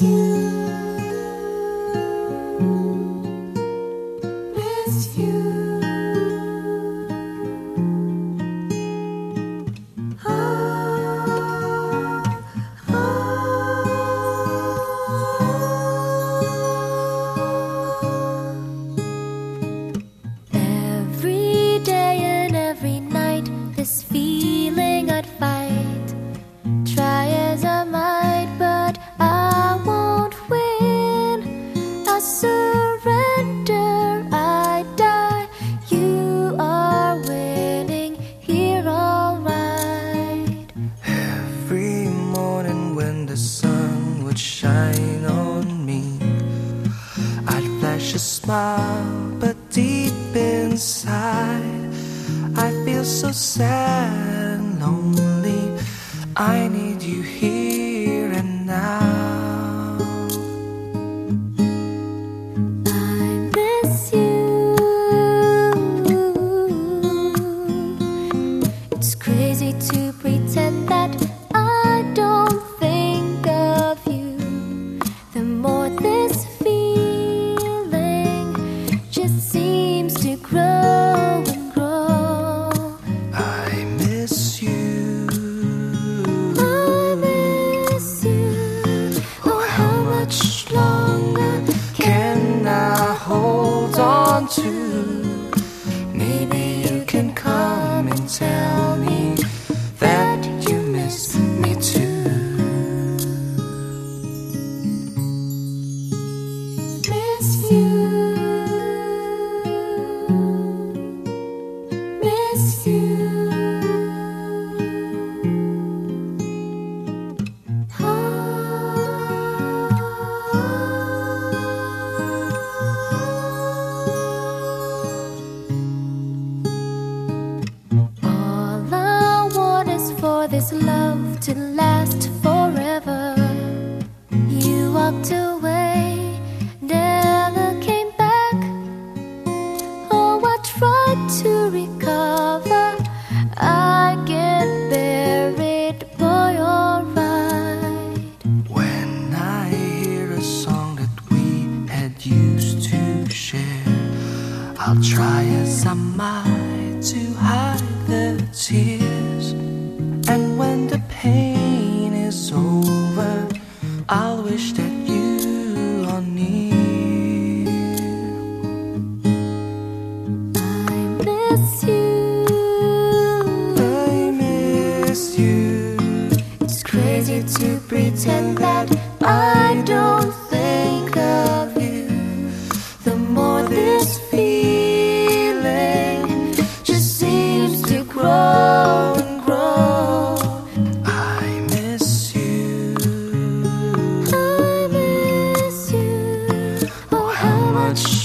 you. would shine on me. I'd flash a smile, but deep inside, I feel so sad and lonely. I need you here and now. It's crazy.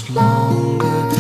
longer.